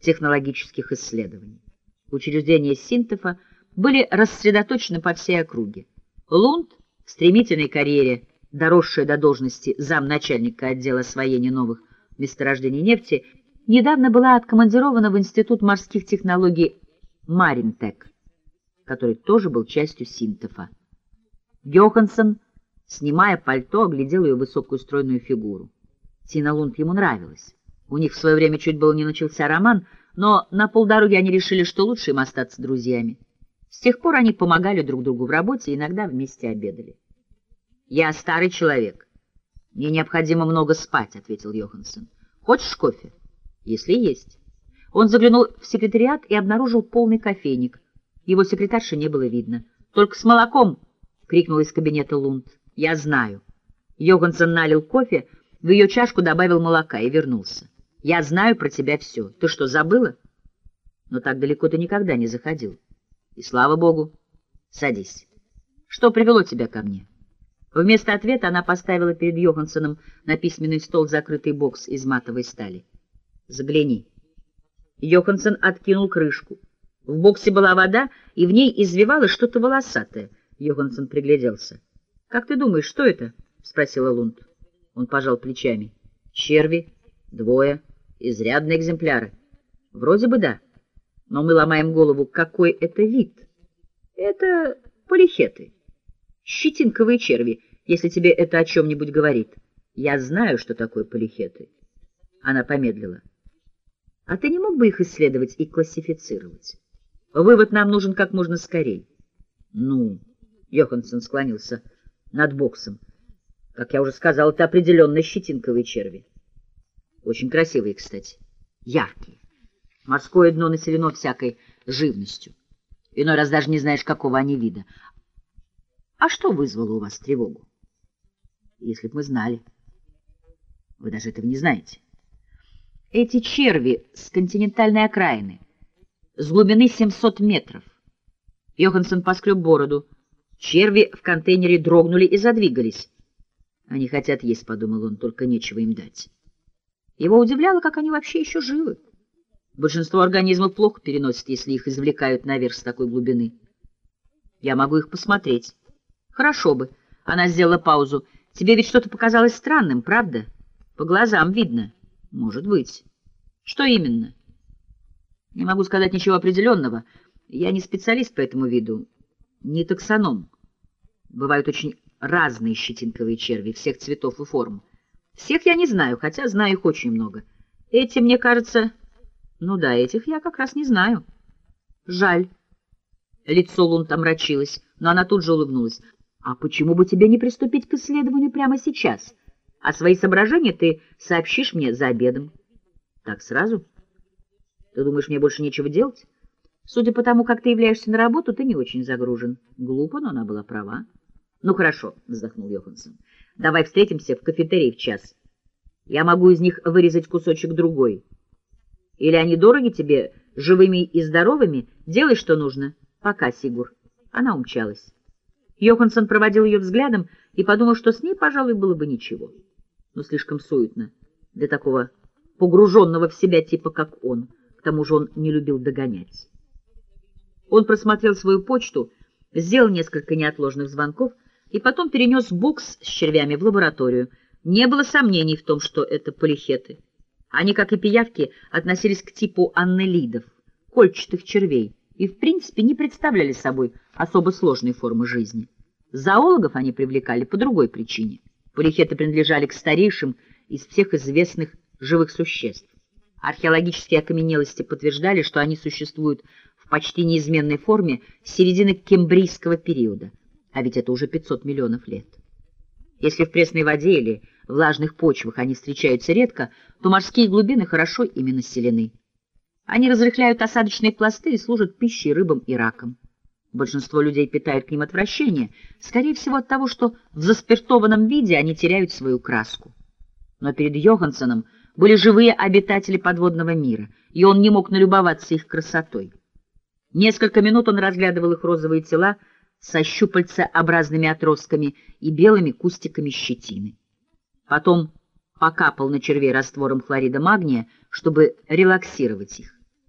технологических исследований. Учреждения Синтефа были рассредоточены по всей округе. Лунд в стремительной карьере, доросшая до должности замначальника отдела освоения новых месторождений нефти, недавно была откомандирована в Институт морских технологий Маринтек, который тоже был частью Синтефа. Йоханссон, снимая пальто, оглядел ее высокую стройную фигуру. Тина Лунд ему нравилась. У них в свое время чуть было не начался роман, но на полдороги они решили, что лучше им остаться друзьями. С тех пор они помогали друг другу в работе и иногда вместе обедали. «Я старый человек. Мне необходимо много спать», — ответил Йоханссон. «Хочешь кофе?» «Если есть». Он заглянул в секретариат и обнаружил полный кофейник. Его секретарши не было видно. «Только с молоком!» — крикнул из кабинета Лунд. «Я знаю». Йоханссон налил кофе, в ее чашку добавил молока и вернулся. «Я знаю про тебя все. Ты что, забыла?» «Но так далеко ты никогда не заходил». И слава богу. Садись. Что привело тебя ко мне? Вместо ответа она поставила перед Йоханссоном на письменный стол закрытый бокс из матовой стали. Загляни. Йоханссон откинул крышку. В боксе была вода, и в ней извивалось что-то волосатое. Йоханссон пригляделся. — Как ты думаешь, что это? — спросила Лунд. Он пожал плечами. — Черви. Двое. Изрядные экземпляры. — Вроде бы да. — но мы ломаем голову, какой это вид. Это полихеты, щетинковые черви, если тебе это о чем-нибудь говорит. Я знаю, что такое полихеты. Она помедлила. А ты не мог бы их исследовать и классифицировать? Вывод нам нужен как можно скорее. Ну, Йоханссон склонился над боксом. Как я уже сказал, это определенно щетинковые черви. Очень красивые, кстати. Яркие. Морское дно населено всякой живностью. Иной раз даже не знаешь, какого они вида. А что вызвало у вас тревогу? Если б мы знали. Вы даже этого не знаете. Эти черви с континентальной окраины, с глубины 700 метров. Йоханссон поскреб бороду. Черви в контейнере дрогнули и задвигались. Они хотят есть, — подумал он, — только нечего им дать. Его удивляло, как они вообще еще живы. Большинство организмов плохо переносят, если их извлекают наверх с такой глубины. Я могу их посмотреть. Хорошо бы. Она сделала паузу. Тебе ведь что-то показалось странным, правда? По глазам видно. Может быть. Что именно? Не могу сказать ничего определенного. Я не специалист по этому виду. Не таксоном. Бывают очень разные щетинковые черви, всех цветов и форм. Всех я не знаю, хотя знаю их очень много. Эти, мне кажется... Ну да, этих я как раз не знаю. Жаль. Лицо Лунт омрачилось, но она тут же улыбнулась. А почему бы тебе не приступить к исследованию прямо сейчас? А свои соображения ты сообщишь мне за обедом. Так сразу? Ты думаешь, мне больше нечего делать? Судя по тому, как ты являешься на работу, ты не очень загружен. Глупо, но она была права. Ну хорошо, вздохнул Йоханссон. Давай встретимся в кафетерии в час. Я могу из них вырезать кусочек другой. Или они дороги тебе, живыми и здоровыми? Делай, что нужно. Пока, Сигур. Она умчалась. Йоханссон проводил ее взглядом и подумал, что с ней, пожалуй, было бы ничего. Но слишком суетно для такого погруженного в себя типа, как он. К тому же он не любил догонять. Он просмотрел свою почту, сделал несколько неотложных звонков и потом перенес бокс с червями в лабораторию. Не было сомнений в том, что это полихеты. Они, как и пиявки, относились к типу аннелидов, кольчатых червей, и в принципе не представляли собой особо сложной формы жизни. Зоологов они привлекали по другой причине. Полихеты принадлежали к старейшим из всех известных живых существ. Археологические окаменелости подтверждали, что они существуют в почти неизменной форме с середины кембрийского периода, а ведь это уже 500 миллионов лет. Если в пресной воде или влажных почвах они встречаются редко, то морские глубины хорошо ими населены. Они разрыхляют осадочные пласты и служат пищей рыбам и ракам. Большинство людей питают к ним отвращение, скорее всего от того, что в заспиртованном виде они теряют свою краску. Но перед Йоханссоном были живые обитатели подводного мира, и он не мог налюбоваться их красотой. Несколько минут он разглядывал их розовые тела со щупальцеобразными отростками и белыми кустиками щетины. Потом покапал на червей раствором хлорида магния, чтобы релаксировать их.